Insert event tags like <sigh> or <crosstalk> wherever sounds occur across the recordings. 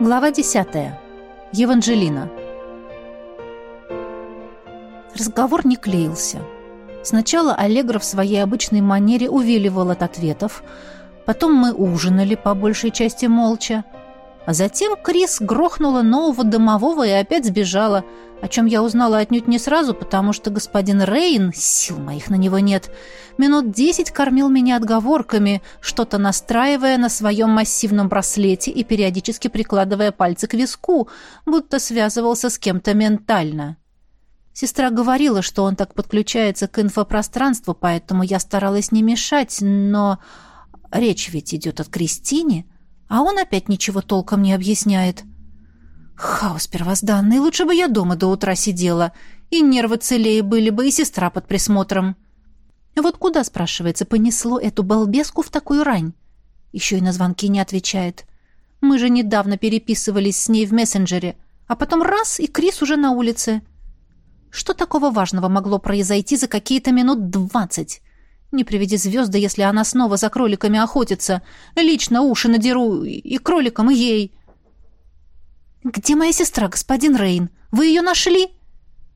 Глава 10. Еванжелина. Разговор не клеился. Сначала Аллегра в своей обычной манере увиливал от ответов, потом мы ужинали по большей части молча, а затем Крис грохнула нового домового и опять сбежала, о чем я узнала отнюдь не сразу, потому что господин Рейн, сил моих на него нет, минут десять кормил меня отговорками, что-то настраивая на своем массивном браслете и периодически прикладывая пальцы к виску, будто связывался с кем-то ментально. Сестра говорила, что он так подключается к инфопространству, поэтому я старалась не мешать, но речь ведь идет о Кристине, а он опять ничего толком не объясняет. Хаос первозданный, лучше бы я дома до утра сидела, и нервы целее были бы, и сестра под присмотром. Вот куда, спрашивается, понесло эту балбеску в такую рань? Еще и на звонки не отвечает. Мы же недавно переписывались с ней в мессенджере, а потом раз, и Крис уже на улице. Что такого важного могло произойти за какие-то минут двадцать? Не приведи звезды, если она снова за кроликами охотится. Лично уши надеру и кроликам, и ей. «Где моя сестра, господин Рейн? Вы ее нашли?»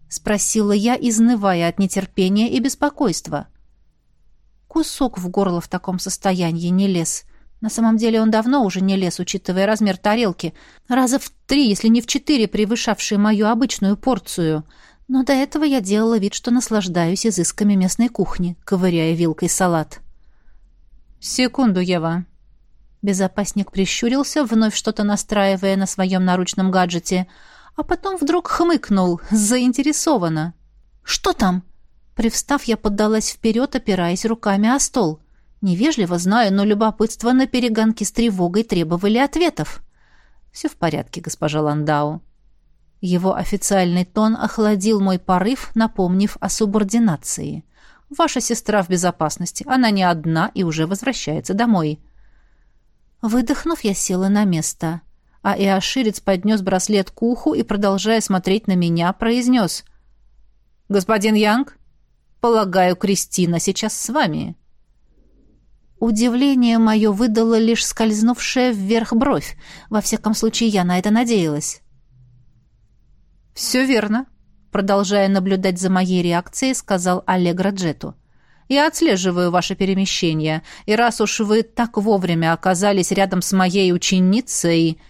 Спросила я, изнывая от нетерпения и беспокойства. Кусок в горло в таком состоянии не лез. На самом деле он давно уже не лез, учитывая размер тарелки. Раза в три, если не в четыре, превышавший мою обычную порцию — но до этого я делала вид, что наслаждаюсь изысками местной кухни, ковыряя вилкой салат. «Секунду, Ева». Безопасник прищурился, вновь что-то настраивая на своем наручном гаджете, а потом вдруг хмыкнул, заинтересованно. «Что там?» Привстав, я поддалась вперед, опираясь руками о стол. Невежливо знаю, но любопытство на перегонки с тревогой требовали ответов. «Все в порядке, госпожа Ландау», его официальный тон охладил мой порыв, напомнив о субординации. «Ваша сестра в безопасности. Она не одна и уже возвращается домой». Выдохнув, я села на место. А Иоширец поднес браслет к уху и, продолжая смотреть на меня, произнес. «Господин Янг, полагаю, Кристина сейчас с вами». Удивление мое выдало лишь скользнувшая вверх бровь. Во всяком случае, я на это надеялась. «Все верно», — продолжая наблюдать за моей реакцией, сказал Аллегро Джету. «Я отслеживаю ваше перемещение, и раз уж вы так вовремя оказались рядом с моей ученицей...»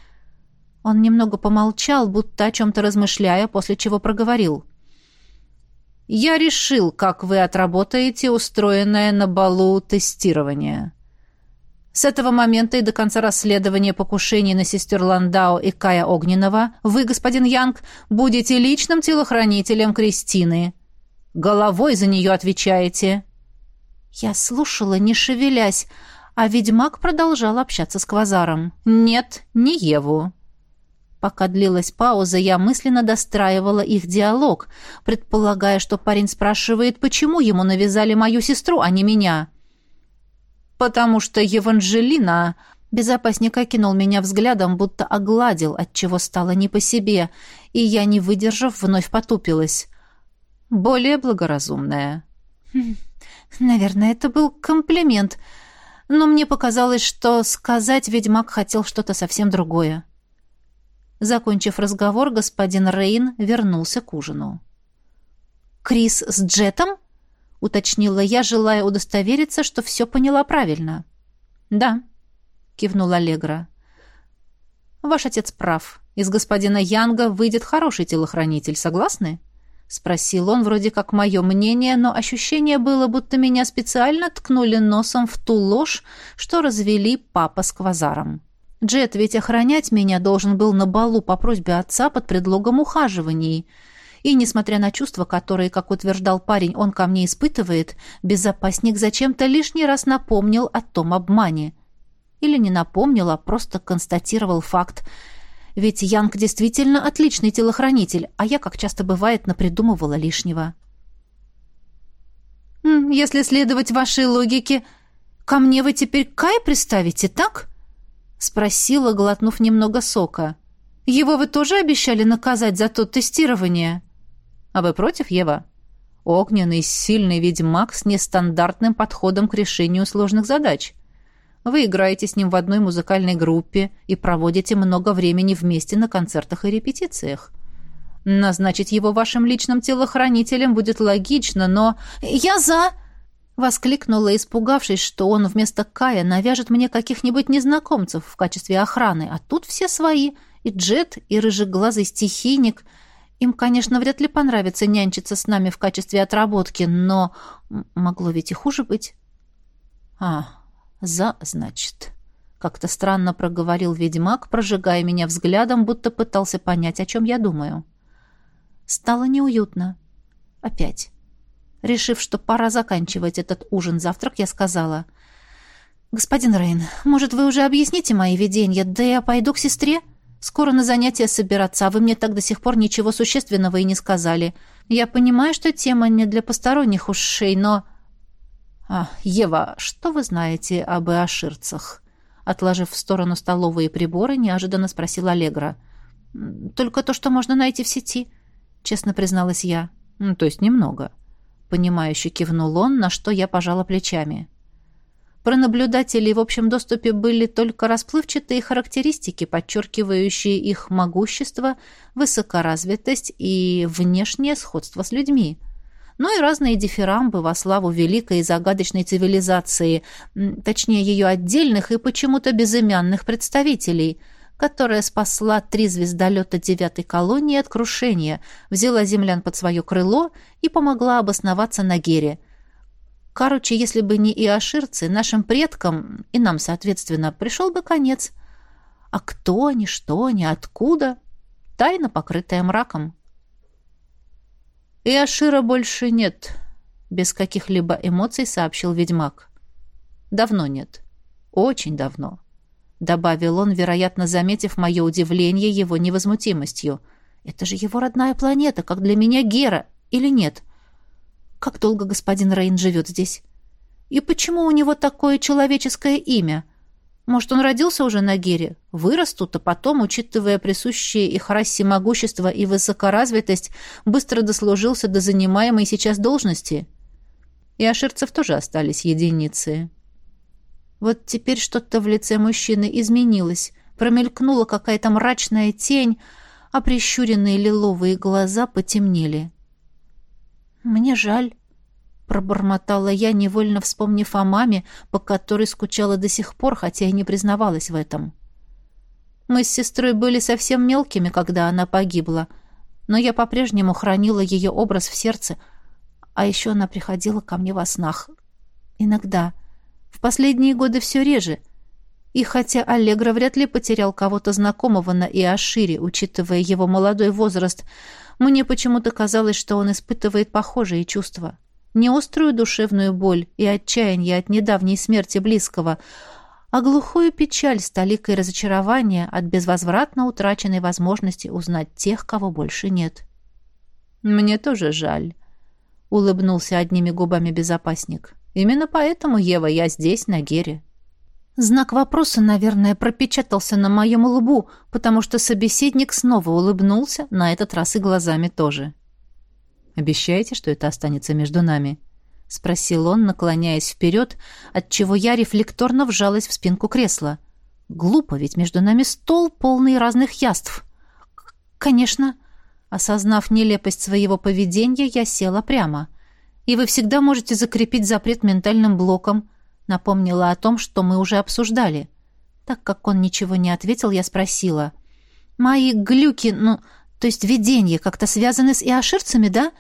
Он немного помолчал, будто о чем-то размышляя, после чего проговорил. «Я решил, как вы отработаете устроенное на балу тестирование». С этого момента и до конца расследования покушений на сестер Ландау и Кая Огненного вы, господин Янг, будете личным телохранителем Кристины. Головой за нее отвечаете». Я слушала, не шевелясь, а ведьмак продолжал общаться с Квазаром. «Нет, не Еву». Пока длилась пауза, я мысленно достраивала их диалог, предполагая, что парень спрашивает, почему ему навязали мою сестру, а не меня потому что Еванжелина...» Безопасник окинул меня взглядом, будто огладил, от чего стало не по себе, и я, не выдержав, вновь потупилась. «Более благоразумная». Хм, «Наверное, это был комплимент, но мне показалось, что сказать ведьмак хотел что-то совсем другое». Закончив разговор, господин Рейн вернулся к ужину. «Крис с Джетом?» Уточнила я, желая удостовериться, что все поняла правильно. «Да», — кивнула Аллегра. «Ваш отец прав. Из господина Янга выйдет хороший телохранитель, согласны?» — спросил он, вроде как мое мнение, но ощущение было, будто меня специально ткнули носом в ту ложь, что развели папа с квазаром. Джет ведь охранять меня должен был на балу по просьбе отца под предлогом ухаживаний — и, несмотря на чувства, которые, как утверждал парень, он ко мне испытывает, безопасник зачем-то лишний раз напомнил о том обмане. Или не напомнил, а просто констатировал факт. Ведь Янг действительно отличный телохранитель, а я, как часто бывает, напридумывала лишнего. «Если следовать вашей логике, ко мне вы теперь Кай приставите, так?» — спросила, глотнув немного сока. «Его вы тоже обещали наказать за то тестирование?» А вы против, Ева? Огненный, сильный ведьмак с нестандартным подходом к решению сложных задач. Вы играете с ним в одной музыкальной группе и проводите много времени вместе на концертах и репетициях. Назначить его вашим личным телохранителем будет логично, но... «Я за!» — воскликнула, испугавшись, что он вместо Кая навяжет мне каких-нибудь незнакомцев в качестве охраны, а тут все свои — и Джет, и рыжеглазый стихийник. Им, конечно, вряд ли понравится нянчиться с нами в качестве отработки, но могло ведь и хуже быть. А, за, значит. Как-то странно проговорил ведьмак, прожигая меня взглядом, будто пытался понять, о чем я думаю. Стало неуютно. Опять. Решив, что пора заканчивать этот ужин-завтрак, я сказала... «Господин Рейн, может, вы уже объясните мои видения, да я пойду к сестре?» Скоро на занятия собираться, а вы мне так до сих пор ничего существенного и не сказали. Я понимаю, что тема не для посторонних ушей, но... А, Ева, что вы знаете об иоширцах? Отложив в сторону столовые приборы, неожиданно спросила Аллегра. Только то, что можно найти в сети, честно призналась я. То есть немного. Понимающе кивнул он, на что я пожала плечами. Про наблюдателей в общем доступе были только расплывчатые характеристики, подчеркивающие их могущество, высокоразвитость и внешнее сходство с людьми. Ну и разные дифирамбы во славу великой и загадочной цивилизации, точнее ее отдельных и почему-то безымянных представителей, которая спасла три звездолета девятой колонии от крушения, взяла землян под свое крыло и помогла обосноваться на Гере – Короче, если бы не иоширцы, нашим предкам, и нам, соответственно, пришел бы конец. А кто они, что они, откуда? Тайна, покрытая мраком. «Иошира больше нет», — без каких-либо эмоций сообщил ведьмак. «Давно нет. Очень давно», — добавил он, вероятно, заметив мое удивление его невозмутимостью. «Это же его родная планета, как для меня Гера, или нет?» — как долго господин Рейн живет здесь? И почему у него такое человеческое имя? Может, он родился уже на Гере? Вырос тут, а потом, учитывая присущие их расе могущество и высокоразвитость, быстро дослужился до занимаемой сейчас должности? И аширцев тоже остались единицы. Вот теперь что-то в лице мужчины изменилось. Промелькнула какая-то мрачная тень, а прищуренные лиловые глаза потемнели. «Мне жаль», — пробормотала я, невольно вспомнив о маме, по которой скучала до сих пор, хотя и не признавалась в этом. Мы с сестрой были совсем мелкими, когда она погибла, но я по-прежнему хранила ее образ в сердце, а еще она приходила ко мне во снах. Иногда. В последние годы все реже. И хотя Аллегра вряд ли потерял кого-то знакомого на Иошире, учитывая его молодой возраст, мне почему-то казалось, что он испытывает похожие чувства. Не острую душевную боль и отчаяние от недавней смерти близкого, а глухую печаль с толикой разочарования от безвозвратно утраченной возможности узнать тех, кого больше нет. «Мне тоже жаль», — улыбнулся одними губами безопасник. «Именно поэтому, Ева, я здесь, на Гере». Знак вопроса, наверное, пропечатался на моем лбу, потому что собеседник снова улыбнулся, на этот раз и глазами тоже. «Обещаете, что это останется между нами?» — спросил он, наклоняясь вперед, отчего я рефлекторно вжалась в спинку кресла. «Глупо, ведь между нами стол, полный разных яств». «Конечно». Осознав нелепость своего поведения, я села прямо. «И вы всегда можете закрепить запрет ментальным блоком», Напомнила о том, что мы уже обсуждали. Так как он ничего не ответил, я спросила. «Мои глюки, ну, то есть видения, как-то связаны с иоширцами, да?»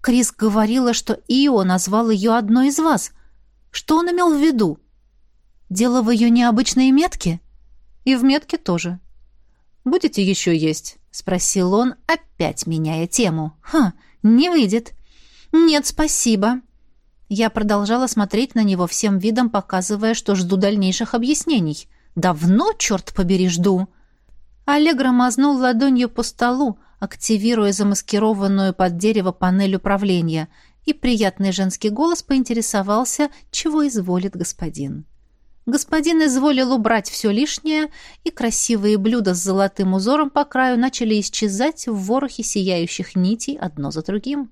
Крис говорила, что Ио назвал ее одной из вас. Что он имел в виду? Дело в ее необычной метке? И в метке тоже. «Будете еще есть?» — спросил он, опять меняя тему. «Ха, не выйдет». «Нет, спасибо». Я продолжала смотреть на него всем видом, показывая, что жду дальнейших объяснений. «Давно, черт побери, жду!» Аллегра мазнул ладонью по столу, активируя замаскированную под дерево панель управления, и приятный женский голос поинтересовался, чего изволит господин. Господин изволил убрать все лишнее, и красивые блюда с золотым узором по краю начали исчезать в ворохе сияющих нитей одно за другим.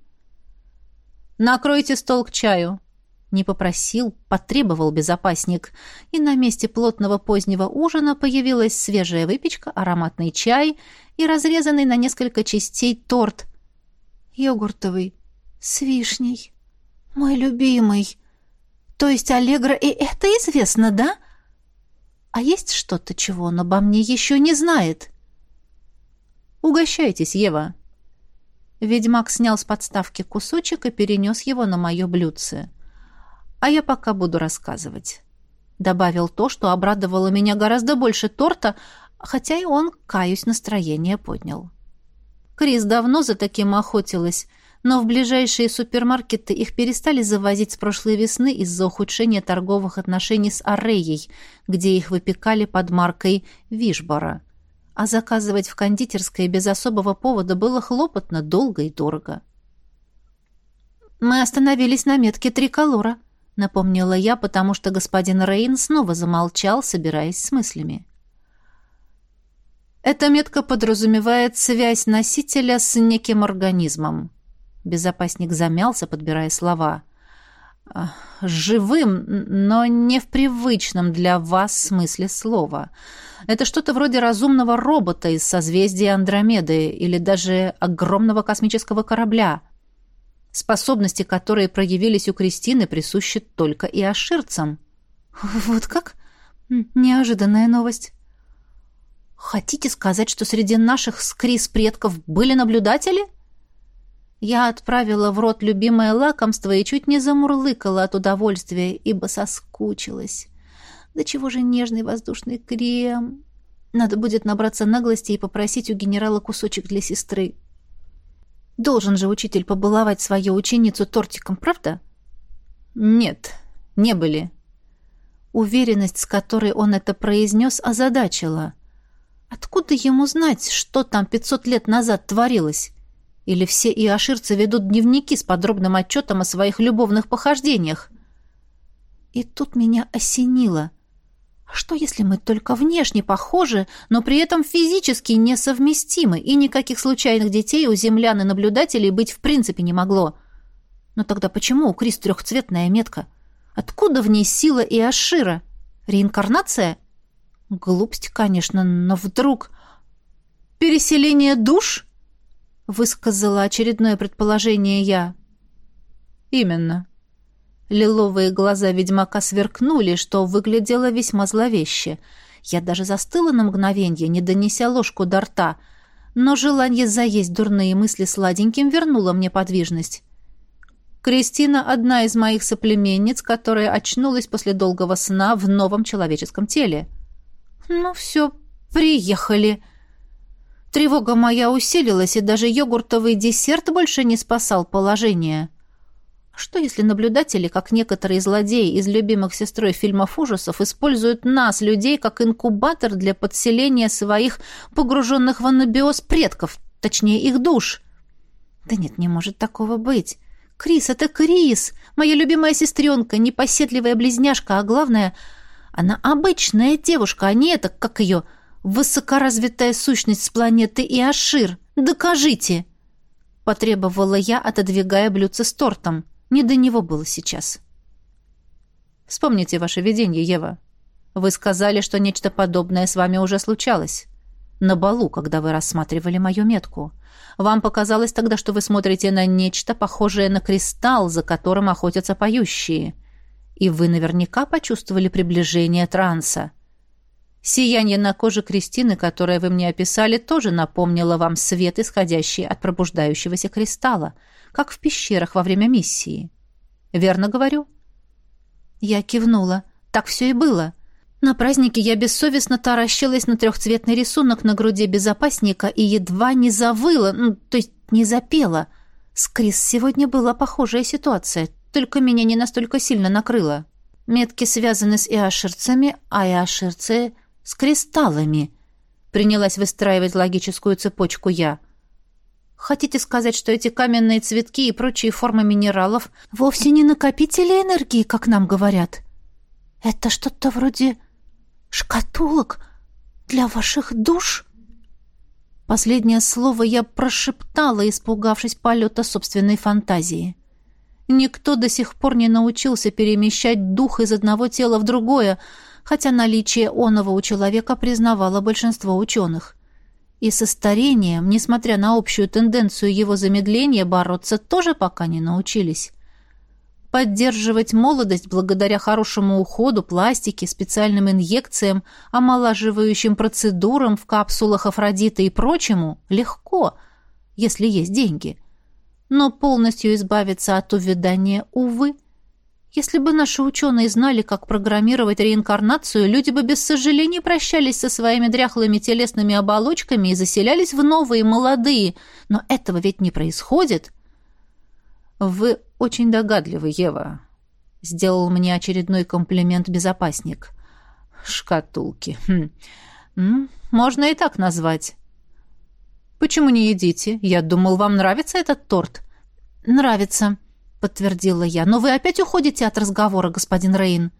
«Накройте стол к чаю», Не попросил, потребовал безопасник, и на месте плотного позднего ужина появилась свежая выпечка, ароматный чай и разрезанный на несколько частей торт. Йогуртовый, с вишней. Мой любимый. То есть Аллегра и это известно, да? А есть что-то, чего он обо мне еще не знает? Угощайтесь, Ева. Ведьмак снял с подставки кусочек и перенес его на мое блюдце. А я пока буду рассказывать. Добавил то, что обрадовало меня гораздо больше торта, хотя и он, каюсь, настроение поднял. Крис давно за таким охотилась, но в ближайшие супермаркеты их перестали завозить с прошлой весны из-за ухудшения торговых отношений с Арреей, где их выпекали под маркой «Вишбора». А заказывать в кондитерской без особого повода было хлопотно, долго и дорого. «Мы остановились на метке триколора», — напомнила я, потому что господин Рейн снова замолчал, собираясь с мыслями. Эта метка подразумевает связь носителя с неким организмом. Безопасник замялся, подбирая слова. «Живым, но не в привычном для вас смысле слова. Это что-то вроде разумного робота из созвездия Андромеды или даже огромного космического корабля. Способности, которые проявились у Кристины, присущи только и аширцам». «Вот как? Неожиданная новость». «Хотите сказать, что среди наших скрис предков были наблюдатели?» Я отправила в рот любимое лакомство и чуть не замурлыкала от удовольствия, ибо соскучилась. Да чего же нежный воздушный крем? Надо будет набраться наглости и попросить у генерала кусочек для сестры. Должен же учитель побаловать свою ученицу тортиком, правда? Нет, не были. Уверенность, с которой он это произнес, озадачила. Откуда ему знать, что там пятьсот лет назад творилось? Или все иоширцы ведут дневники с подробным отчетом о своих любовных похождениях? И тут меня осенило. А что, если мы только внешне похожи, но при этом физически несовместимы, и никаких случайных детей у землян и наблюдателей быть в принципе не могло? Но тогда почему у Крис трехцветная метка? Откуда в ней сила Иошира? Реинкарнация? Глупость, конечно, но вдруг... Переселение душ? Высказала очередное предположение я. Именно. Лиловые глаза ведьмака сверкнули, что выглядело весьма зловеще. Я даже застыла на мгновенье, не донеся ложку до рта, но желание заесть дурные мысли сладеньким вернуло мне подвижность. Кристина — одна из моих соплеменниц, которая очнулась после долгого сна в новом человеческом теле. «Ну все, приехали!» Тревога моя усилилась, и даже йогуртовый десерт больше не спасал положение. Что если наблюдатели, как некоторые злодеи из любимых сестрой фильмов ужасов, используют нас, людей, как инкубатор для подселения своих погруженных в анабиоз предков, точнее их душ? Да нет, не может такого быть. Крис, это Крис, моя любимая сестренка, непоседливая близняшка, а главное, она обычная девушка, а не это, как ее высокоразвитая сущность с планеты Иошир. Докажите!» Потребовала я, отодвигая блюдце с тортом. Не до него было сейчас. «Вспомните ваше видение, Ева. Вы сказали, что нечто подобное с вами уже случалось. На балу, когда вы рассматривали мою метку. Вам показалось тогда, что вы смотрите на нечто, похожее на кристалл, за которым охотятся поющие. И вы наверняка почувствовали приближение транса. Сияние на коже Кристины, которое вы мне описали, тоже напомнило вам свет, исходящий от пробуждающегося кристалла, как в пещерах во время миссии. Верно говорю? Я кивнула. Так все и было. На празднике я бессовестно таращилась на трехцветный рисунок на груди безопасника и едва не завыла, ну, то есть не запела. С Крис сегодня была похожая ситуация, только меня не настолько сильно накрыло. Метки связаны с иоширцами, а иоширцы с кристаллами. Принялась выстраивать логическую цепочку я. Хотите сказать, что эти каменные цветки и прочие формы минералов вовсе не накопители энергии, как нам говорят? Это что-то вроде шкатулок для ваших душ? Последнее слово я прошептала, испугавшись полета собственной фантазии. Никто до сих пор не научился перемещать дух из одного тела в другое, хотя наличие оного у человека признавало большинство ученых. И со старением, несмотря на общую тенденцию его замедления, бороться тоже пока не научились. Поддерживать молодость благодаря хорошему уходу, пластике, специальным инъекциям, омолаживающим процедурам в капсулах Афродиты и прочему легко, если есть деньги. Но полностью избавиться от увядания, увы. Если бы наши ученые знали, как программировать реинкарнацию, люди бы без сожаления прощались со своими дряхлыми телесными оболочками и заселялись в новые, молодые. Но этого ведь не происходит. Вы очень догадливый, Ева. Сделал мне очередной комплимент безопасник. Шкатулки. Хм. Можно и так назвать. Почему не едите? Я думал, вам нравится этот торт. Нравится, подтвердила я. Но вы опять уходите от разговора, господин Рейн.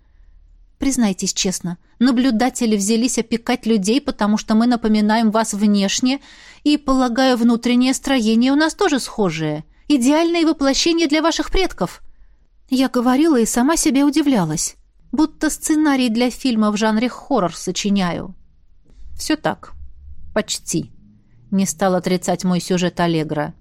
Признайтесь честно, наблюдатели взялись опекать людей, потому что мы напоминаем вас внешне, и, полагаю, внутреннее строение у нас тоже схожее. Идеальное воплощение для ваших предков. Я говорила и сама себе удивлялась. Будто сценарий для фильма в жанре хоррор сочиняю. Все так. Почти. Не стал отрицать мой сюжет Аллегра.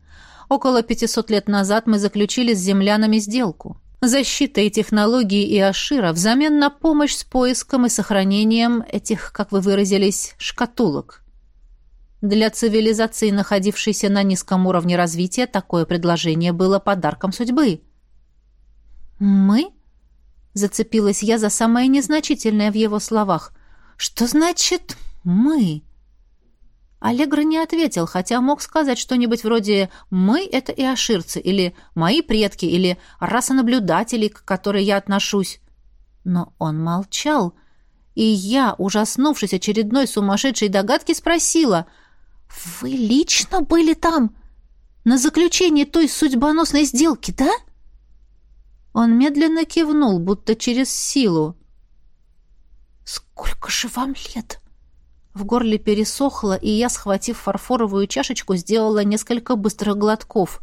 Около 500 лет назад мы заключили с землянами сделку. Защита и технологии и Ашира взамен на помощь с поиском и сохранением этих, как вы выразились, шкатулок. Для цивилизации, находившейся на низком уровне развития, такое предложение было подарком судьбы. «Мы?» — зацепилась я за самое незначительное в его словах. «Что значит «мы»?» Аллегро не ответил, хотя мог сказать что-нибудь вроде «мы — это и аширцы» или «мои предки» или «раса наблюдателей, к которой я отношусь». Но он молчал, и я, ужаснувшись очередной сумасшедшей догадки, спросила — «Вы лично были там? На заключении той судьбоносной сделки, да?» Он медленно кивнул, будто через силу. «Сколько же вам лет?» В горле пересохло, и я, схватив фарфоровую чашечку, сделала несколько быстрых глотков.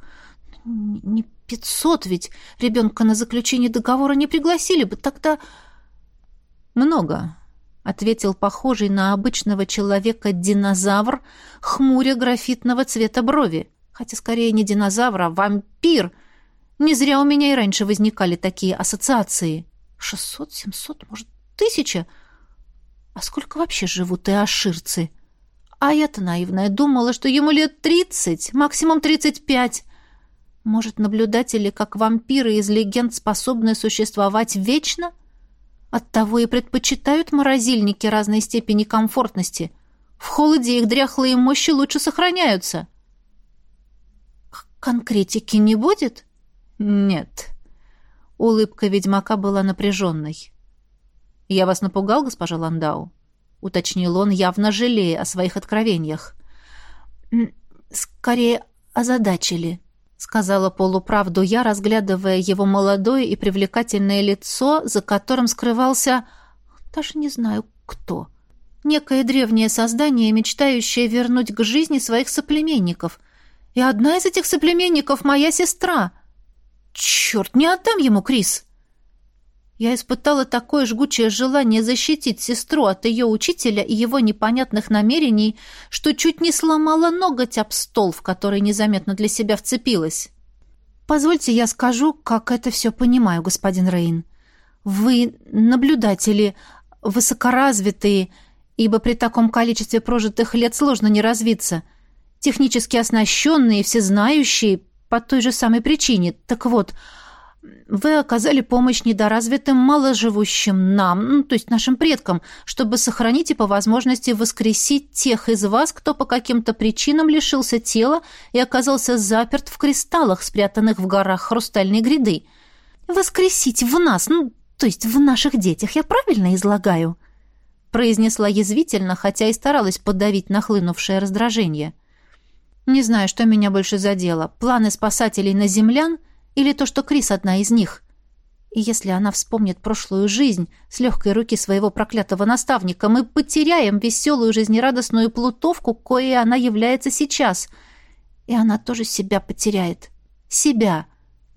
«Не пятьсот ведь! Ребенка на заключение договора не пригласили бы, тогда...» «Много», ответил похожий на обычного человека динозавр, хмуря графитного цвета брови. Хотя скорее не динозавр, а вампир. Не зря у меня и раньше возникали такие ассоциации. Шестьсот, семьсот, может, тысяча? А сколько вообще живут и аширцы? А я-то наивная думала, что ему лет тридцать, максимум тридцать пять. Может, наблюдатели, как вампиры из легенд, способны существовать вечно — Оттого и предпочитают морозильники разной степени комфортности. В холоде их дряхлые мощи лучше сохраняются. Конкретики не будет? Нет. Улыбка ведьмака была напряженной. «Я вас напугал, госпожа Ландау?» — уточнил он, явно жалея о своих откровениях. «Скорее озадачили», — сказала полуправду я, разглядывая его молодое и привлекательное лицо, за которым скрывался... даже не знаю, кто. Некое древнее создание, мечтающее вернуть к жизни своих соплеменников. И одна из этих соплеменников — моя сестра. Черт, не отдам ему Крис! Я испытала такое жгучее желание защитить сестру от ее учителя и его непонятных намерений, что чуть не сломала ноготь об стол, в который незаметно для себя вцепилась. «Позвольте я скажу, как это все понимаю, господин Рейн. Вы наблюдатели, высокоразвитые, ибо при таком количестве прожитых лет сложно не развиться, технически оснащенные, всезнающие, по той же самой причине. Так вот, — вы оказали помощь недоразвитым, маложивущим нам, ну, то есть нашим предкам, чтобы сохранить и по возможности воскресить тех из вас, кто по каким-то причинам лишился тела и оказался заперт в кристаллах, спрятанных в горах Хрустальной гряды. Воскресить в нас, ну, то есть в наших детях, я правильно излагаю?» произнесла язвительно, хотя и старалась подавить нахлынувшее раздражение. «Не знаю, что меня больше задело. Планы спасателей на землян — или то, что Крис одна из них? И если она вспомнит прошлую жизнь с легкой руки своего проклятого наставника, мы потеряем веселую жизнерадостную плутовку, коей она является сейчас. И она тоже себя потеряет. Себя,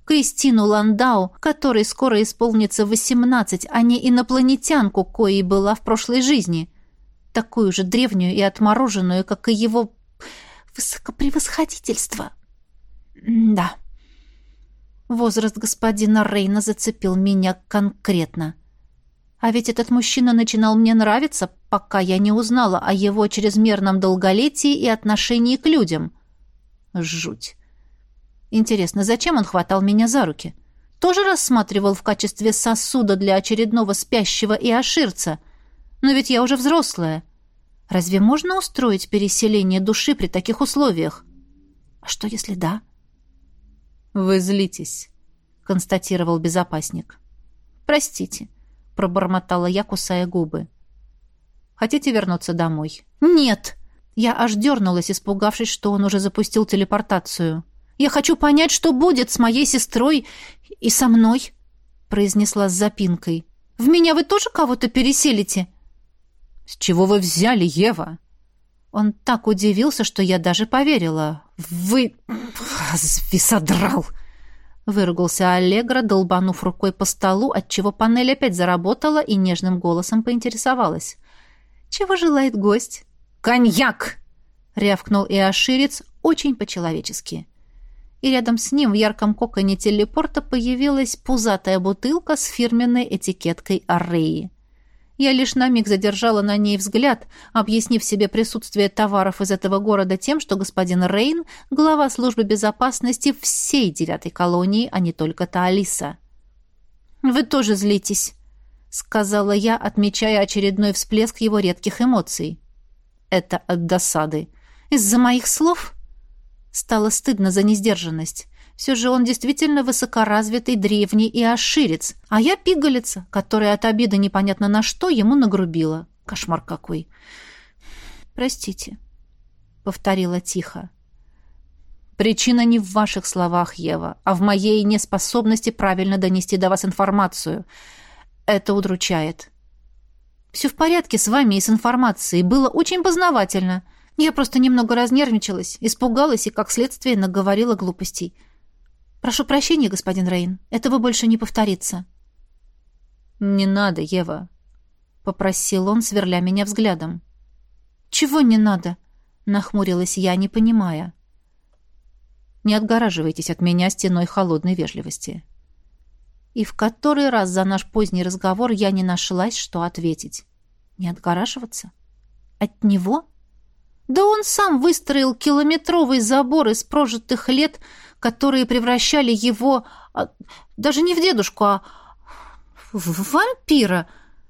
Кристину Ландау, которой скоро исполнится восемнадцать, а не инопланетянку, коей была в прошлой жизни. Такую же древнюю и отмороженную, как и его высокопревосходительство. Да. Возраст господина Рейна зацепил меня конкретно. А ведь этот мужчина начинал мне нравиться, пока я не узнала о его чрезмерном долголетии и отношении к людям. Жуть. Интересно, зачем он хватал меня за руки? Тоже рассматривал в качестве сосуда для очередного спящего и оширца. Но ведь я уже взрослая. Разве можно устроить переселение души при таких условиях? А что, если да? «Вы злитесь», — констатировал безопасник. «Простите», — пробормотала я, кусая губы. «Хотите вернуться домой?» «Нет!» Я аж дернулась, испугавшись, что он уже запустил телепортацию. Я хочу понять, что будет с моей сестрой и со мной», — произнесла с запинкой. «В меня вы тоже кого-то переселите?» «С чего вы взяли, Ева?» Он так удивился, что я даже поверила. «Вы... висодрал!» Выругался Аллегра, долбанув рукой по столу, отчего панель опять заработала и нежным голосом поинтересовалась. «Чего желает гость?» «Коньяк!» — рявкнул и Иоширец очень по-человечески и рядом с ним в ярком коконе телепорта появилась пузатая бутылка с фирменной этикеткой Арреи. Я лишь на миг задержала на ней взгляд, объяснив себе присутствие товаров из этого города тем, что господин Рейн — глава службы безопасности всей девятой колонии, а не только Таалиса. «Вы тоже злитесь», — сказала я, отмечая очередной всплеск его редких эмоций. «Это от досады. Из-за моих слов?» Стало стыдно за несдержанность. Все же он действительно высокоразвитый, древний и оширец, а я пигалица, которая от обиды непонятно на что ему нагрубила. Кошмар какой. «Простите», — повторила тихо. «Причина не в ваших словах, Ева, а в моей неспособности правильно донести до вас информацию. Это удручает». «Все в порядке с вами и с информацией. Было очень познавательно». Я просто немного разнервничалась, испугалась и, как следствие, наговорила глупостей. Прошу прощения, господин Рейн. Этого больше не повторится. Не надо, Ева, попросил он, сверля меня взглядом. Чего не надо? нахмурилась я, не понимая. Не отгораживайтесь от меня стеной холодной вежливости. И в который раз за наш поздний разговор я не нашлась, что ответить. Не отгораживаться? От него? Да он сам выстроил километровый забор из прожитых лет, которые превращали его а, даже не в дедушку, а в вампира,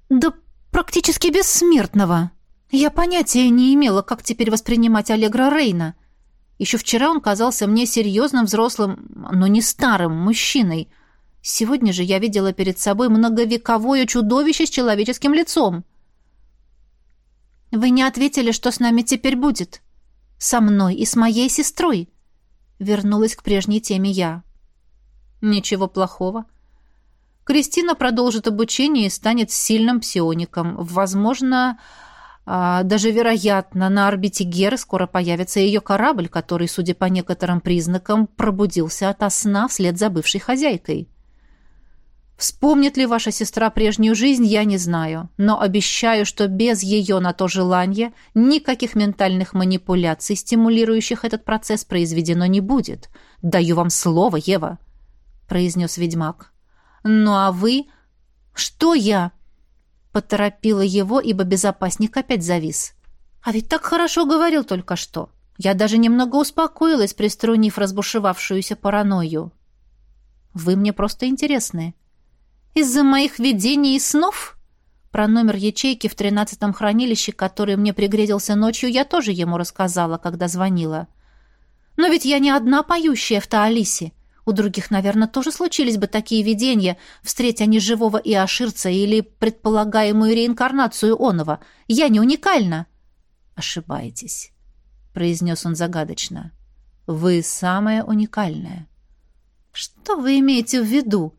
да практически бессмертного. Я понятия не имела, как теперь воспринимать Аллегра Рейна. Еще вчера он казался мне серьезным взрослым, но не старым мужчиной. Сегодня же я видела перед собой многовековое чудовище с человеческим лицом. Вы не ответили, что с нами теперь будет. Со мной и с моей сестрой. Вернулась к прежней теме я. Ничего плохого. Кристина продолжит обучение и станет сильным псиоником. Возможно, а, даже вероятно, на орбите Геры скоро появится ее корабль, который, судя по некоторым признакам, пробудился ото сна вслед за бывшей хозяйкой. Вспомнит ли ваша сестра прежнюю жизнь, я не знаю, но обещаю, что без ее на то желания никаких ментальных манипуляций, стимулирующих этот процесс, произведено не будет. Даю вам слово, Ева, произнес ведьмак. Ну а вы... Что я? Поторопила его, ибо безопасник опять завис. А ведь так хорошо говорил только что. Я даже немного успокоилась, приструнив разбушевавшуюся паранойю. Вы мне просто интересны. Из-за моих видений и снов? Про номер ячейки в тринадцатом хранилище, который мне пригрезился ночью, я тоже ему рассказала, когда звонила. Но ведь я не одна поющая в Таалисе. У других, наверное, тоже случились бы такие видения, встретя они живого Иоширца или предполагаемую реинкарнацию Онова. Я не уникальна. Ошибаетесь, произнес он загадочно. Вы самая уникальная. Что вы имеете в виду?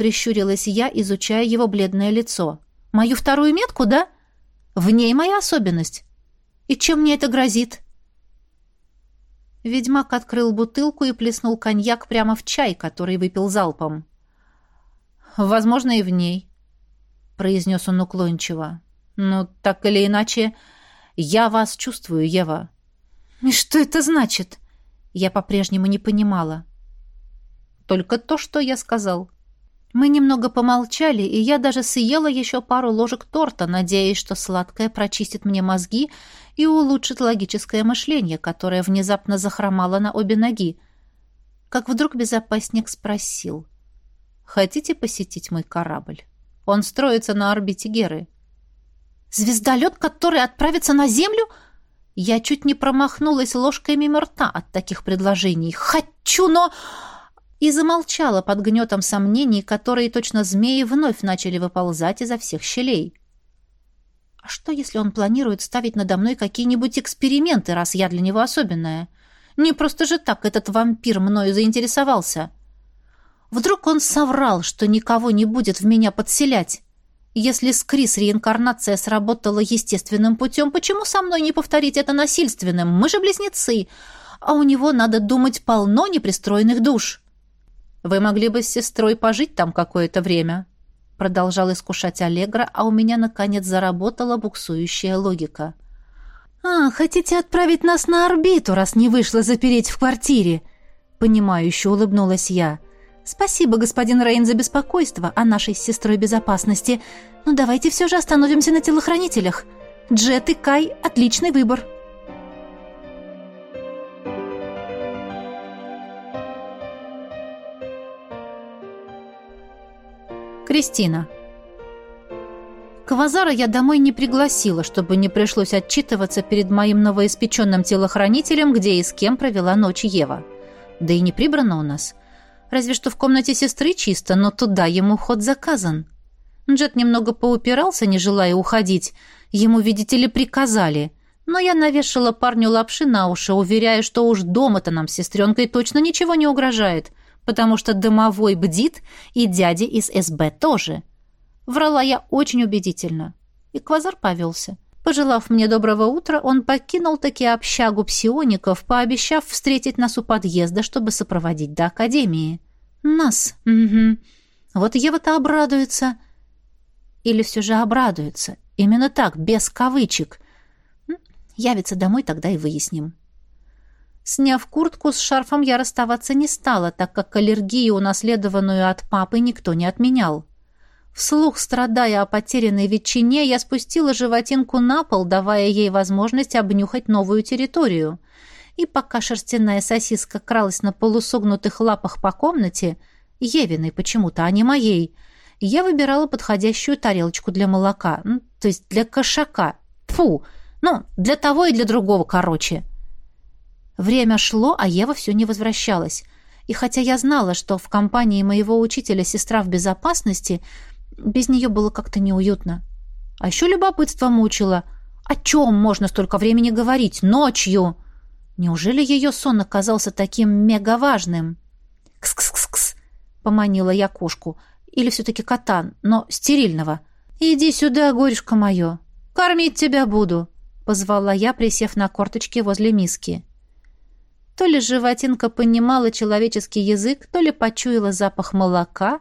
Прищурилась я, изучая его бледное лицо. «Мою вторую метку, да? В ней моя особенность. И чем мне это грозит?» Ведьмак открыл бутылку и плеснул коньяк прямо в чай, который выпил залпом. «Возможно, и в ней», — произнес он уклончиво. «Но так или иначе, я вас чувствую, Ева». «И что это значит?» Я по-прежнему не понимала. «Только то, что я сказал». Мы немного помолчали, и я даже съела еще пару ложек торта, надеясь, что сладкое прочистит мне мозги и улучшит логическое мышление, которое внезапно захромало на обе ноги. Как вдруг безопасник спросил. «Хотите посетить мой корабль? Он строится на орбите Геры». «Звездолет, который отправится на Землю?» Я чуть не промахнулась ложкой мимо рта от таких предложений. «Хочу, но...» и замолчала под гнетом сомнений, которые точно змеи вновь начали выползать изо всех щелей. А что, если он планирует ставить надо мной какие-нибудь эксперименты, раз я для него особенная? Не просто же так этот вампир мною заинтересовался. Вдруг он соврал, что никого не будет в меня подселять? Если с Крис реинкарнация сработала естественным путем, почему со мной не повторить это насильственным? Мы же близнецы, а у него, надо думать, полно непристроенных душ. Вы могли бы с сестрой пожить там какое-то время, продолжал искушать Аллегра, а у меня наконец заработала буксующая логика. А, хотите отправить нас на орбиту, раз не вышло запереть в квартире? понимающе улыбнулась я. Спасибо, господин Рейн, за беспокойство о нашей с сестрой безопасности. Но давайте все же остановимся на телохранителях. Джет и Кай отличный выбор. Кристина. Квазара я домой не пригласила, чтобы не пришлось отчитываться перед моим новоиспеченным телохранителем, где и с кем провела ночь Ева. Да и не прибрано у нас. Разве что в комнате сестры чисто, но туда ему ход заказан. Джет немного поупирался, не желая уходить. Ему, видите ли, приказали. Но я навешала парню лапши на уши, уверяя, что уж дома-то нам с сестренкой точно ничего не угрожает потому что домовой бдит, и дядя из СБ тоже. Врала я очень убедительно. И Квазар повелся. Пожелав мне доброго утра, он покинул таки общагу псиоников, пообещав встретить нас у подъезда, чтобы сопроводить до академии. Нас. Угу. Вот Ева-то обрадуется. Или все же обрадуется. Именно так, без кавычек. Явится домой, тогда и выясним. Сняв куртку с шарфом, я расставаться не стала, так как аллергию, унаследованную от папы, никто не отменял. Вслух, страдая о потерянной ветчине, я спустила животинку на пол, давая ей возможность обнюхать новую территорию. И пока шерстяная сосиска кралась на полусогнутых лапах по комнате, Евиной почему-то, а не моей, я выбирала подходящую тарелочку для молока, то есть для кошака. Фу, ну, для того и для другого, короче. Время шло, а Ева все не возвращалась. И хотя я знала, что в компании моего учителя сестра в безопасности, без нее было как-то неуютно. А еще любопытство мучило. О чем можно столько времени говорить? Ночью! Неужели ее сон оказался таким мегаважным? «Кс-кс-кс-кс!» — поманила я кошку. Или все-таки кота, но стерильного. «Иди сюда, горюшка мое! Кормить тебя буду!» — позвала я, присев на корточки возле миски. То ли животинка понимала человеческий язык, то ли почуяла запах молока,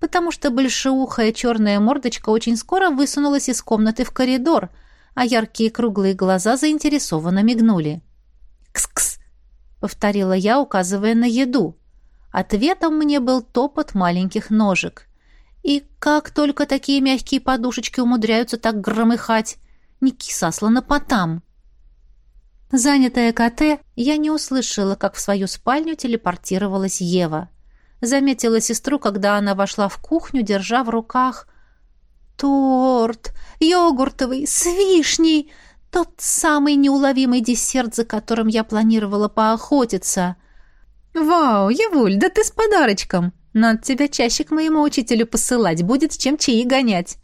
потому что большеухая черная мордочка очень скоро высунулась из комнаты в коридор, а яркие круглые глаза заинтересованно мигнули. «Кс-кс!» — повторила я, указывая на еду. Ответом мне был топот маленьких ножек. И как только такие мягкие подушечки умудряются так громыхать, не киса слонопотам. Занятая КТ, я не услышала, как в свою спальню телепортировалась Ева. Заметила сестру, когда она вошла в кухню, держа в руках торт, йогуртовый, с вишней, тот самый неуловимый десерт, за которым я планировала поохотиться. «Вау, Евуль, да ты с подарочком! Надо тебя чаще к моему учителю посылать, будет чем чаи гонять!»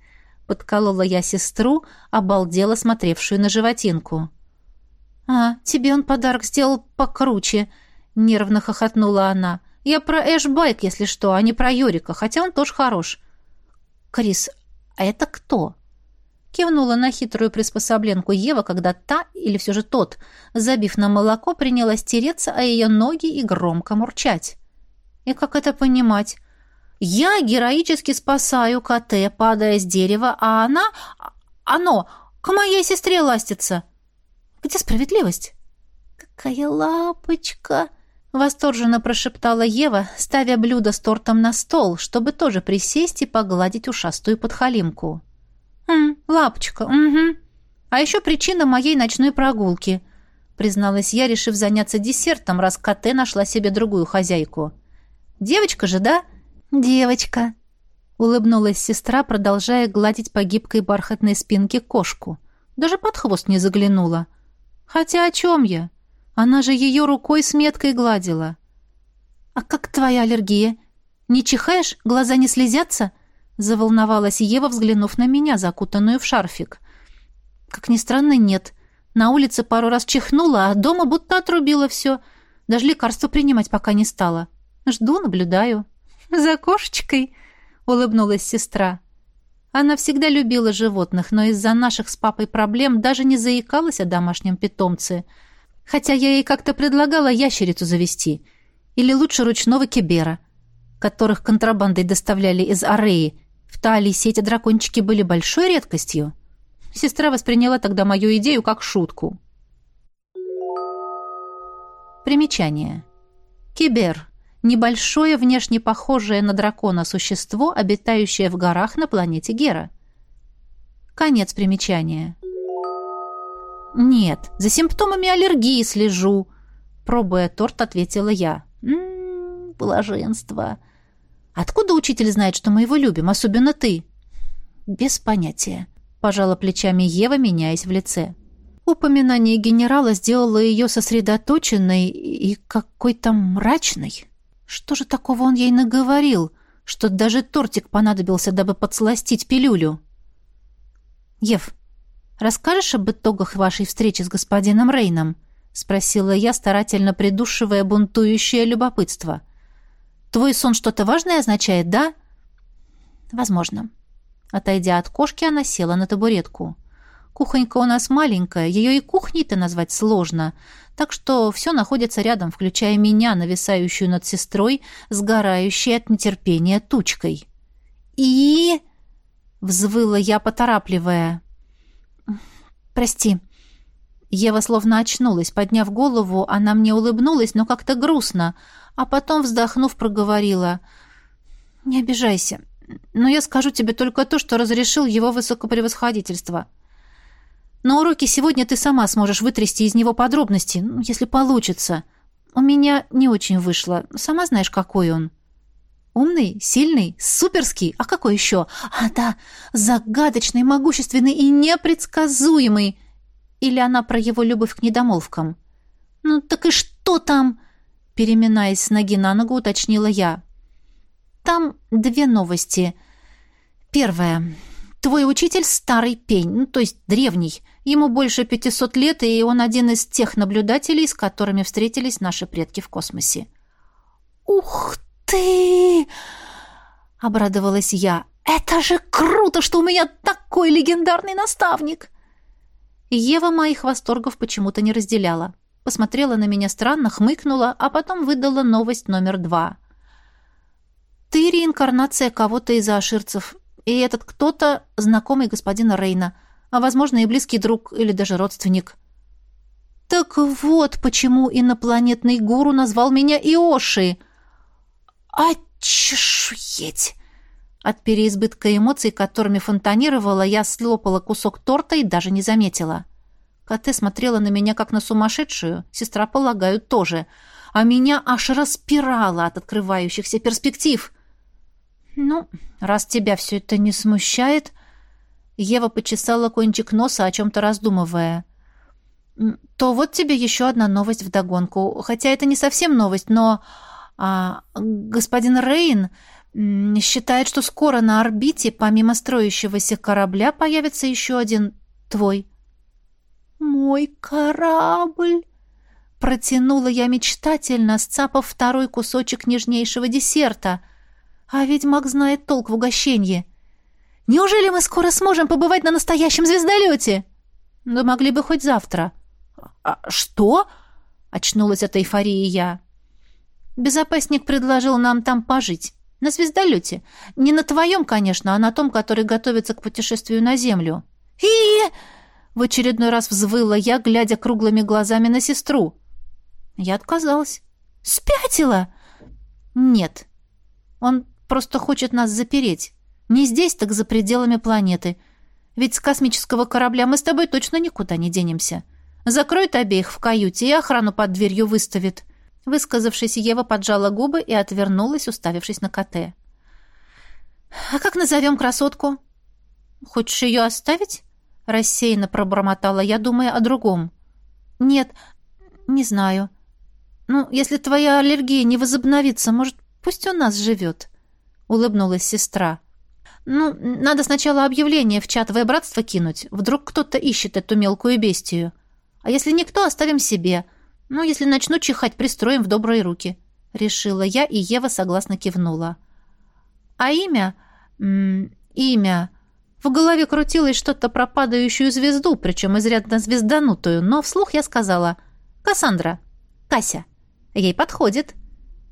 Подколола я сестру, обалдела смотревшую на животинку. «А, тебе он подарок сделал покруче», — нервно хохотнула она. «Я про Эшбайк, если что, а не про Юрика, хотя он тоже хорош». «Крис, а это кто?» Кивнула на хитрую приспособленку Ева, когда та, или все же тот, забив на молоко, принялась тереться о ее ноги и громко мурчать. И как это понимать? Я героически спасаю КТ, падая с дерева, а она... Оно к моей сестре ластится. Где справедливость? Какая лапочка! Восторженно прошептала Ева, ставя блюдо с тортом на стол, чтобы тоже присесть и погладить ушастую подхалимку. «Хм, лапочка, угу. А еще причина моей ночной прогулки», призналась я, решив заняться десертом, раз КТ нашла себе другую хозяйку. «Девочка же, да?» «Девочка», — улыбнулась сестра, продолжая гладить по гибкой бархатной спинке кошку. Даже под хвост не заглянула. «Хотя о чем я? Она же ее рукой с меткой гладила». «А как твоя аллергия? Не чихаешь? Глаза не слезятся?» Заволновалась Ева, взглянув на меня, закутанную в шарфик. Как ни странно, нет. На улице пару раз чихнула, а дома будто отрубила все. Даже лекарства принимать пока не стала. Жду, наблюдаю. <laughs> «За кошечкой?» — улыбнулась сестра. Она всегда любила животных, но из-за наших с папой проблем даже не заикалась о домашнем питомце. Хотя я ей как-то предлагала ящерицу завести. Или лучше ручного кибера, которых контрабандой доставляли из Ареи, в Талисе эти дракончики были большой редкостью. Сестра восприняла тогда мою идею как шутку. Примечание. Кибер. Небольшое, внешне похожее на дракона существо, обитающее в горах на планете Гера. Конец примечания. «Нет, за симптомами аллергии слежу», — пробуя торт, ответила я. «М-м, блаженство. Откуда учитель знает, что мы его любим, особенно ты? Без понятия, пожала плечами Ева, меняясь в лице. Упоминание генерала сделало ее сосредоточенной и какой-то мрачной. Что же такого он ей наговорил, что даже тортик понадобился, дабы подсластить пилюлю? Ев, расскажешь об итогах вашей встречи с господином Рейном? спросила я, старательно придушивая бунтующее любопытство. Твой сон что-то важное означает, да? Возможно. Отойдя от кошки, она села на табуретку. Кухонька у нас маленькая, ее и кухней-то назвать сложно, так что все находится рядом, включая меня, нависающую над сестрой, сгорающей от нетерпения тучкой. «И...» — взвыла я, поторапливая. «Прости». Ева словно очнулась. Подняв голову, она мне улыбнулась, но как-то грустно — а потом, вздохнув, проговорила. «Не обижайся, но я скажу тебе только то, что разрешил его высокопревосходительство. На уроке сегодня ты сама сможешь вытрясти из него подробности, ну, если получится. У меня не очень вышло, сама знаешь, какой он». Умный, сильный, суперский, а какой еще? А, да, загадочный, могущественный и непредсказуемый. Или она про его любовь к недомолвкам? Ну так и что там? переминаясь с ноги на ногу, уточнила я. Там две новости. Первая. Твой учитель старый пень, ну, то есть древний. Ему больше 500 лет, и он один из тех наблюдателей, с которыми встретились наши предки в космосе. «Ух ты!» — обрадовалась я. «Это же круто, что у меня такой легендарный наставник!» Ева моих восторгов почему-то не разделяла посмотрела на меня странно, хмыкнула, а потом выдала новость номер два. «Ты реинкарнация кого-то из аширцев, и этот кто-то — знакомый господина Рейна, а, возможно, и близкий друг или даже родственник». «Так вот, почему инопланетный гуру назвал меня Иоши!» «А чешуеть!» От переизбытка эмоций, которыми фонтанировала, я слопала кусок торта и даже не заметила. Кате смотрела на меня как на сумасшедшую, сестра, полагаю, тоже, а меня аж распирало от открывающихся перспектив. «Ну, раз тебя все это не смущает...» Ева почесала кончик носа, о чем-то раздумывая. «То вот тебе еще одна новость вдогонку. Хотя это не совсем новость, но... А, господин Рейн считает, что скоро на орбите, помимо строящегося корабля, появится еще один твой «Мой корабль!» Протянула я мечтательно, сцапав второй кусочек нежнейшего десерта. А ведьмак знает толк в угощении. Неужели мы скоро сможем побывать на настоящем звездолете?» «Да могли бы хоть завтра». «А что?» — очнулась от эйфории я. «Безопасник предложил нам там пожить. На звездолете. Не на твоем, конечно, а на том, который готовится к путешествию на Землю». «И...» — в очередной раз взвыла я, глядя круглыми глазами на сестру. Я отказалась. «Спятила?» «Нет. Он просто хочет нас запереть. Не здесь, так за пределами планеты. Ведь с космического корабля мы с тобой точно никуда не денемся. Закроет обеих в каюте и охрану под дверью выставит». Высказавшись, Ева поджала губы и отвернулась, уставившись на коте. «А как назовем красотку?» «Хочешь ее оставить?» Рассеянно пробормотала я, думая о другом. «Нет, не знаю. Ну, если твоя аллергия не возобновится, может, пусть у нас живет?» Улыбнулась сестра. «Ну, надо сначала объявление в чатовое братство кинуть. Вдруг кто-то ищет эту мелкую бестию. А если никто, оставим себе. Ну, если начну чихать, пристроим в добрые руки». Решила я, и Ева согласно кивнула. «А имя? М имя...» В голове крутилось что-то про падающую звезду, причем изрядно звезданутую, но вслух я сказала «Кассандра, Кася». Ей подходит.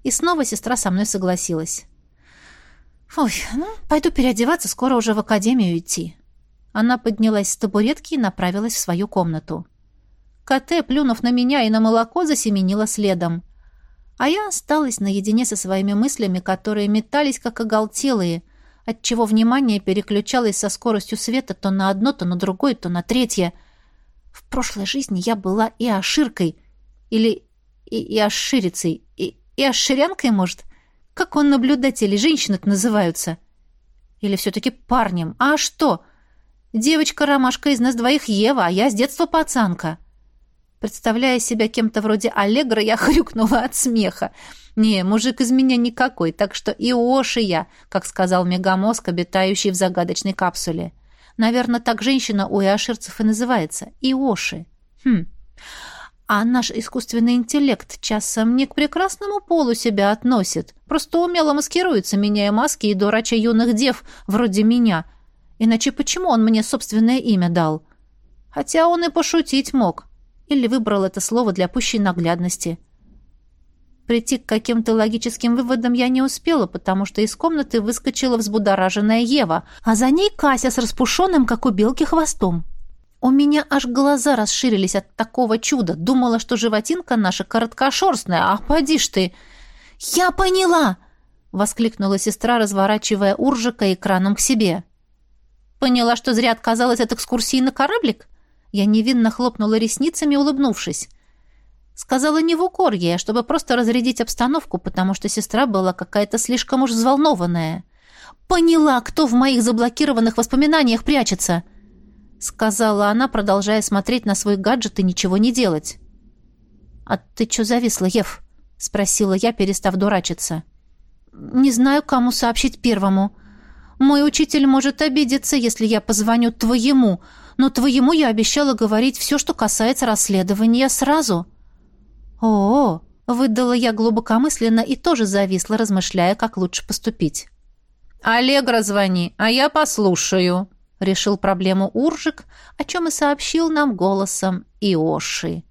И снова сестра со мной согласилась. «Ой, ну, пойду переодеваться, скоро уже в академию идти». Она поднялась с табуретки и направилась в свою комнату. Коте, плюнув на меня и на молоко, засеменила следом. А я осталась наедине со своими мыслями, которые метались, как оголтелые, отчего внимание переключалось со скоростью света то на одно, то на другое, то на третье. В прошлой жизни я была и оширкой, или и, и оширицей, и, и оширянкой, может? Как он наблюдатели женщины называются? Или все-таки парнем? А что? Девочка-ромашка из нас двоих Ева, а я с детства пацанка. Представляя себя кем-то вроде Аллегра, я <laughs> хрюкнула от смеха. Не, мужик из меня никакой, так что и Оши я, как сказал мегамозг, обитающий в загадочной капсуле. Наверное, так женщина у иоширцев и называется. Иоши. Хм. А наш искусственный интеллект часом не к прекрасному полу себя относит. Просто умело маскируется, меняя маски и дурача юных дев, вроде меня. Иначе почему он мне собственное имя дал? Хотя он и пошутить мог. Или выбрал это слово для пущей наглядности. Прийти к каким-то логическим выводам я не успела, потому что из комнаты выскочила взбудораженная Ева, а за ней Кася с распушенным, как у белки, хвостом. У меня аж глаза расширились от такого чуда. Думала, что животинка наша короткошерстная, а поди ж ты... «Я поняла!» — воскликнула сестра, разворачивая Уржика экраном к себе. «Поняла, что зря отказалась от экскурсии на кораблик?» Я невинно хлопнула ресницами, улыбнувшись. Сказала не в укор ей, а чтобы просто разрядить обстановку, потому что сестра была какая-то слишком уж взволнованная. «Поняла, кто в моих заблокированных воспоминаниях прячется!» Сказала она, продолжая смотреть на свой гаджет и ничего не делать. «А ты что зависла, Ев?» Спросила я, перестав дурачиться. «Не знаю, кому сообщить первому. Мой учитель может обидеться, если я позвоню твоему, но твоему я обещала говорить все, что касается расследования, сразу». «О-о!» — выдала я глубокомысленно и тоже зависла, размышляя, как лучше поступить. «Аллегра звони, а я послушаю», — решил проблему Уржик, о чем и сообщил нам голосом Иоши.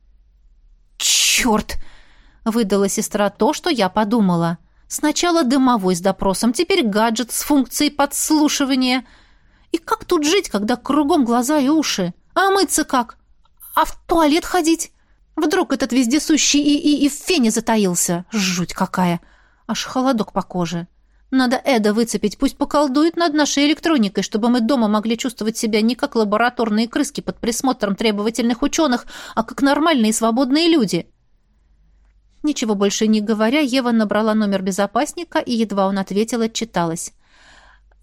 «Черт!» — выдала сестра то, что я подумала. «Сначала дымовой с допросом, теперь гаджет с функцией подслушивания. И как тут жить, когда кругом глаза и уши? А мыться как? А в туалет ходить?» Вдруг этот вездесущий и, и, и в фене затаился. Жуть какая! Аж холодок по коже. Надо Эда выцепить, пусть поколдует над нашей электроникой, чтобы мы дома могли чувствовать себя не как лабораторные крыски под присмотром требовательных ученых, а как нормальные свободные люди. Ничего больше не говоря, Ева набрала номер безопасника, и едва он ответил, отчиталась.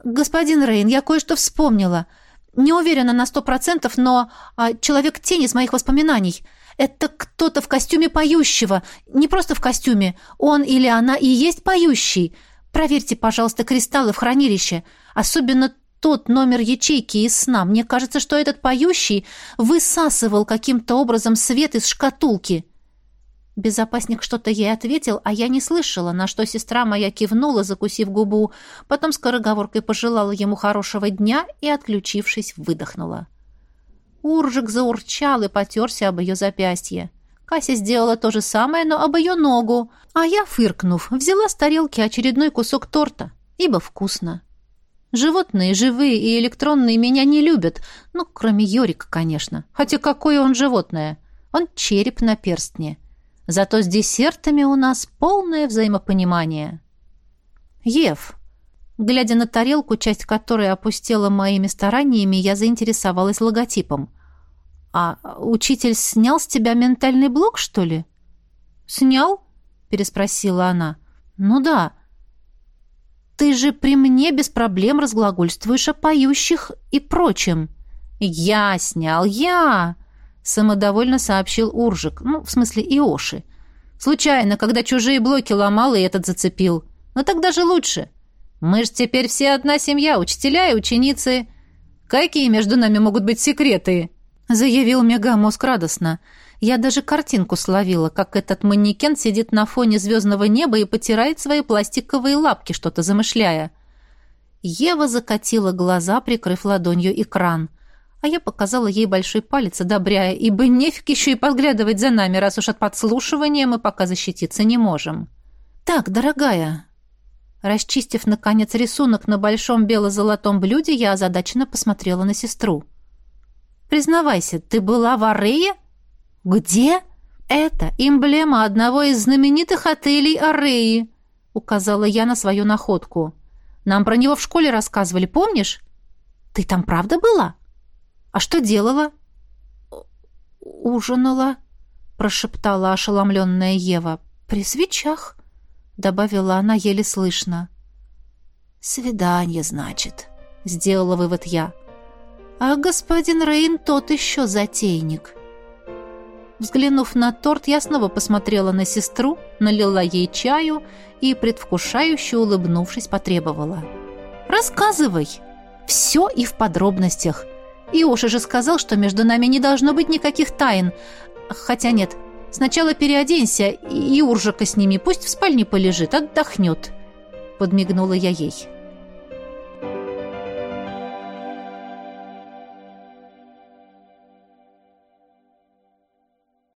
«Господин Рейн, я кое-что вспомнила. Не уверена на сто процентов, но а, человек тень из моих воспоминаний. Это кто-то в костюме поющего. Не просто в костюме. Он или она и есть поющий. Проверьте, пожалуйста, кристаллы в хранилище. Особенно тот номер ячейки из сна. Мне кажется, что этот поющий высасывал каким-то образом свет из шкатулки. Безопасник что-то ей ответил, а я не слышала, на что сестра моя кивнула, закусив губу, потом скороговоркой пожелала ему хорошего дня и, отключившись, выдохнула. Уржик заурчал и потерся об ее запястье. Кася сделала то же самое, но об ее ногу, а я, фыркнув, взяла с тарелки очередной кусок торта, ибо вкусно. Животные, живые и электронные, меня не любят, ну, кроме Йорика, конечно. Хотя какое он животное? Он череп на перстне. Зато с десертами у нас полное взаимопонимание. Ев. Глядя на тарелку, часть которой опустела моими стараниями, я заинтересовалась логотипом. «А учитель снял с тебя ментальный блок, что ли?» «Снял?» — переспросила она. «Ну да. Ты же при мне без проблем разглагольствуешь о поющих и прочем». «Я снял, я!» самодовольно сообщил Уржик, ну, в смысле Иоши. Случайно, когда чужие блоки ломал и этот зацепил. Но так даже лучше. Мы ж теперь все одна семья, учителя и ученицы. Какие между нами могут быть секреты? Заявил мегамозг радостно. Я даже картинку словила, как этот манекен сидит на фоне звездного неба и потирает свои пластиковые лапки, что-то замышляя. Ева закатила глаза, прикрыв ладонью экран а я показала ей большой палец, одобряя, ибо нефиг еще и подглядывать за нами, раз уж от подслушивания мы пока защититься не можем. «Так, дорогая...» Расчистив, наконец, рисунок на большом бело-золотом блюде, я озадаченно посмотрела на сестру. «Признавайся, ты была в Арее?» «Где?» «Это эмблема одного из знаменитых отелей Ареи», — указала я на свою находку. «Нам про него в школе рассказывали, помнишь?» «Ты там правда была?» А что делала? Ужинала, прошептала ошеломленная Ева. При свечах, добавила она еле слышно. Свидание, значит, сделала вывод я. А господин Рейн тот еще затейник. Взглянув на торт, я снова посмотрела на сестру, налила ей чаю и, предвкушающе улыбнувшись, потребовала. «Рассказывай! Все и в подробностях. Иоша же сказал, что между нами не должно быть никаких тайн. Хотя нет, сначала переоденься и Уржика сними, пусть в спальне полежит, отдохнет. Подмигнула я ей.